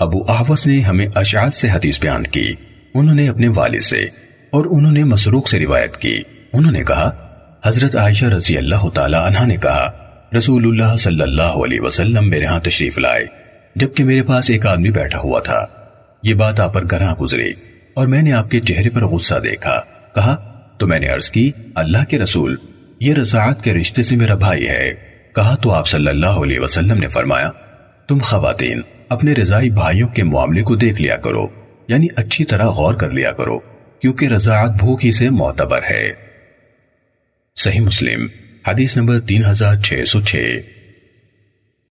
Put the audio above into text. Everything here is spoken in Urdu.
ابو احوس نے ہمیں اشعاد سے حدیث بیان کی۔ انہوں نے اپنے والد سے اور انہوں نے مسروق سے روایت کی۔ انہوں نے کہا، حضرت عائشہ رضی اللہ تعالی عنہ نے کہا، رسول اللہ صلی اللہ علیہ وسلم میرے ہاں تشریف لائے، جبکہ میرے پاس ایک آدمی بیٹھا ہوا تھا۔ یہ بات آپ پر گراں گزری اور میں نے آپ کے چہرے پر غصہ دیکھا۔ کہا، تو میں نے عرض کی، اللہ کے رسول، یہ رضاعت کے رشتے سے میرا بھائی ہے۔ کہا، تو آپ صلی اللہ علیہ وسلم نے فرمایا، تم خواتین اپنے رضائی بھائیوں کے معاملے کو دیکھ لیا کرو یعنی اچھی طرح غور کر لیا کرو، کیونکہ رضاعت بھوک ہی سے معتبر ہے۔ صحیح مسلم، حدیث نمبر تین ہزار چھ سو چھ۔